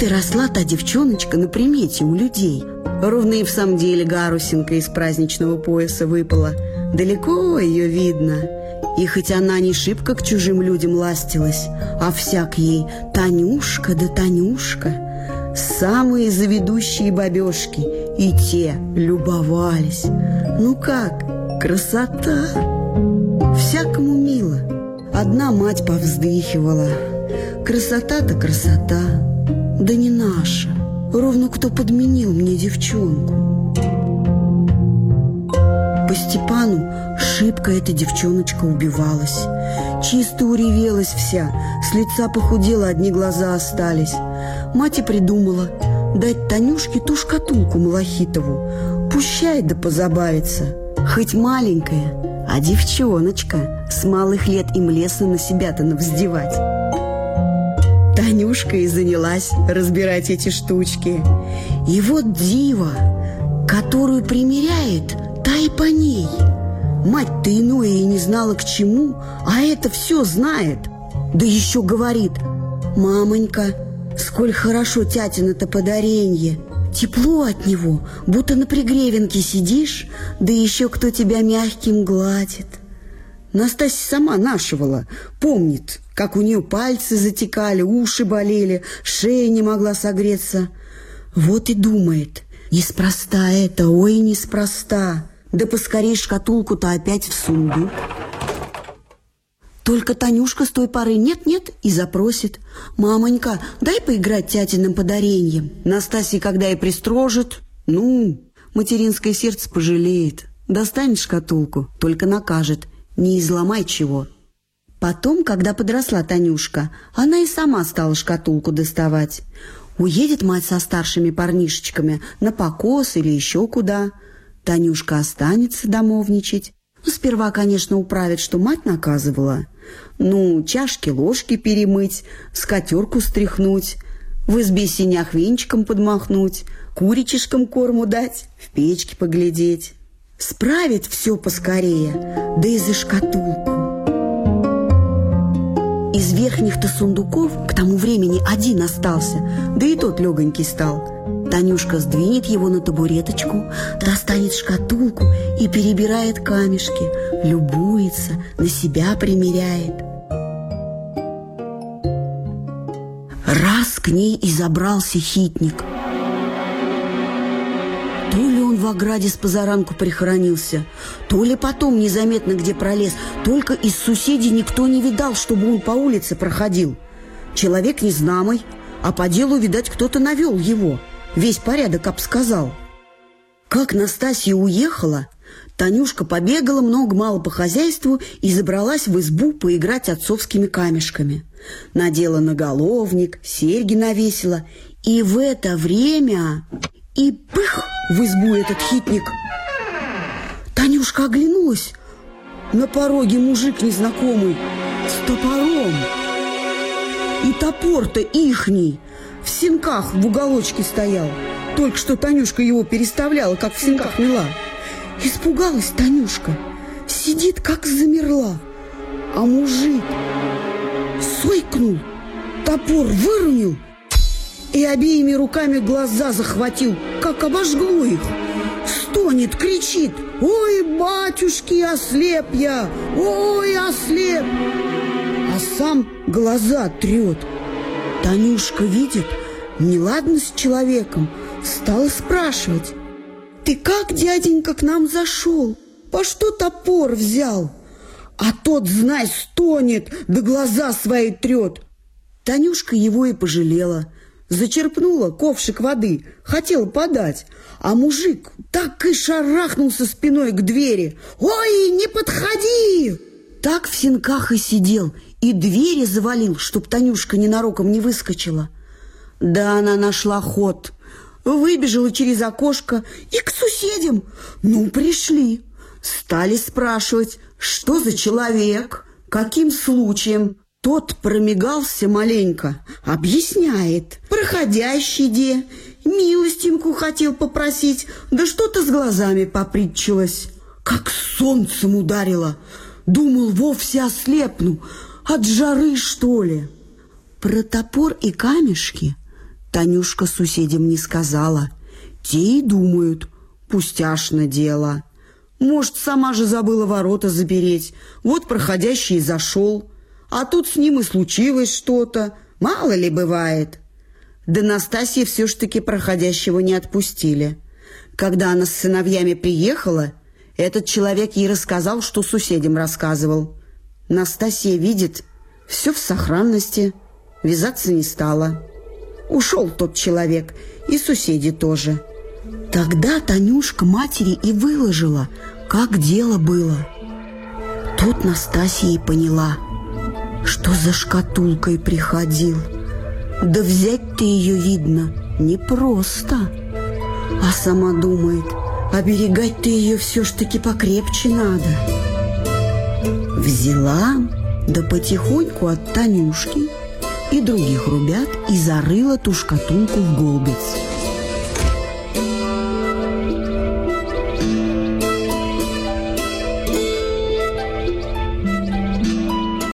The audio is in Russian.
Вот и росла та девчоночка на примете у людей. Ровно и в самом деле гарусинка из праздничного пояса выпала. Далеко ее видно. И хоть она не шибко к чужим людям ластилась, а всяк ей «Танюшка да Танюшка», самые заведущие бабешки, и те любовались. Ну как, красота! Всякому мило. Одна мать повздыхивала. Красота-то красота, да не наша. Ровно кто подменил мне девчонку. По Степану шибко эта девчоночка убивалась. Чисто уревелась вся, с лица похудела, одни глаза остались. Мать и придумала дать Танюшке ту шкатулку Малахитову. Пущай да позабавится. Хоть маленькая, а девчоночка. С малых лет им лестно на себя-то навздевать. Танюшка и занялась разбирать эти штучки. И вот дива, которую примеряет, та и по ней. Мать-то иное и не знала к чему, а это все знает. Да еще говорит, «Мамонька, сколь хорошо тятина-то подаренье!» Тепло от него, будто на пригревенке сидишь, да еще кто тебя мягким гладит. Настасья сама нашивала, помнит, как у нее пальцы затекали, уши болели, шея не могла согреться. Вот и думает, неспроста это, ой, неспроста. Да поскорей шкатулку-то опять в сундук. Только Танюшка с той поры нет-нет и запросит. «Мамонька, дай поиграть тятиным подареньем». Настасья, когда и пристрожит, ну, материнское сердце пожалеет. Достанет шкатулку, только накажет. Не изломай чего. Потом, когда подросла Танюшка, она и сама стала шкатулку доставать. Уедет мать со старшими парнишечками на покос или еще куда. Танюшка останется домовничать. Ну, сперва, конечно, управит, что мать наказывала. Ну, чашки-ложки перемыть, скатерку стряхнуть, в избе синях венчиком подмахнуть, куричишкам корму дать, в печке поглядеть. Справит все поскорее, да и за шкатулку. Из верхних-то сундуков к тому времени один остался, да и тот легонький стал – Танюшка сдвинет его на табуреточку, достанет шкатулку и перебирает камешки, любуется, на себя примеряет. Раз к ней и забрался хитник. Ограде с позаранку прихоронился, то ли потом незаметно где пролез, только из соседей никто не видал, чтобы он по улице проходил. Человек незнамый, а по делу, видать, кто-то навел его – весь порядок обсказал. Как Настасья уехала, Танюшка побегала много-мало по хозяйству и забралась в избу поиграть отцовскими камешками. Надела наголовник, серьги навесила, и в это время и пых в избу этот хитник. Танюшка оглянулась. На пороге мужик незнакомый с топором. И топор-то ихний, в синках в уголочке стоял. Только что Танюшка его переставляла, как в синках мела. Испугалась Танюшка. Сидит, как замерла. А мужик сойкнул, топор выронил и обеими руками глаза захватил, как обожгло их. Стонет, кричит. «Ой, батюшки, ослеп я! Ой, ослеп!» А сам глаза трет. Танюшка видит, неладно с человеком, стала спрашивать. «Ты как, дяденька, к нам зашел? По что топор взял?» А тот, знай, стонет, да глаза свои трет. Танюшка его и пожалела. Зачерпнула ковшик воды, хотела подать, а мужик так и шарахнулся спиной к двери. «Ой, не подходи!» Так в синках и сидел, и двери завалил, чтоб Танюшка ненароком не выскочила. Да она нашла ход, выбежала через окошко и к соседям. Ну, пришли. Стали спрашивать, что за человек, каким случаем. Тот промигался маленько, объясняет. Проходящий де, милостинку хотел попросить, да что-то с глазами попритчилось. Как солнцем ударило. Думал, вовсе ослепну, от жары, что ли? Про топор и камешки Танюшка соседям не сказала. Те и думают, пустяшно дело. Может, сама же забыла ворота запереть. Вот проходящий зашел. А тут с ним и случилось что-то. Мало ли бывает. Да Настасья все ж таки проходящего не отпустили. Когда она с сыновьями приехала, этот человек ей рассказал, что соседям рассказывал. Настасья видит, все в сохранности, вязаться не стала. Ушел тот человек, и соседи тоже. Тогда Танюшка матери и выложила, как дело было. Тут Настасья и поняла, что за шкатулкой приходил. Да взять-то ее, видно, непросто. А сама думает, оберегать-то ее все ж таки покрепче надо. Взяла, да потихоньку от Танюшки и других ребят и зарыла ту шкатулку в голбец.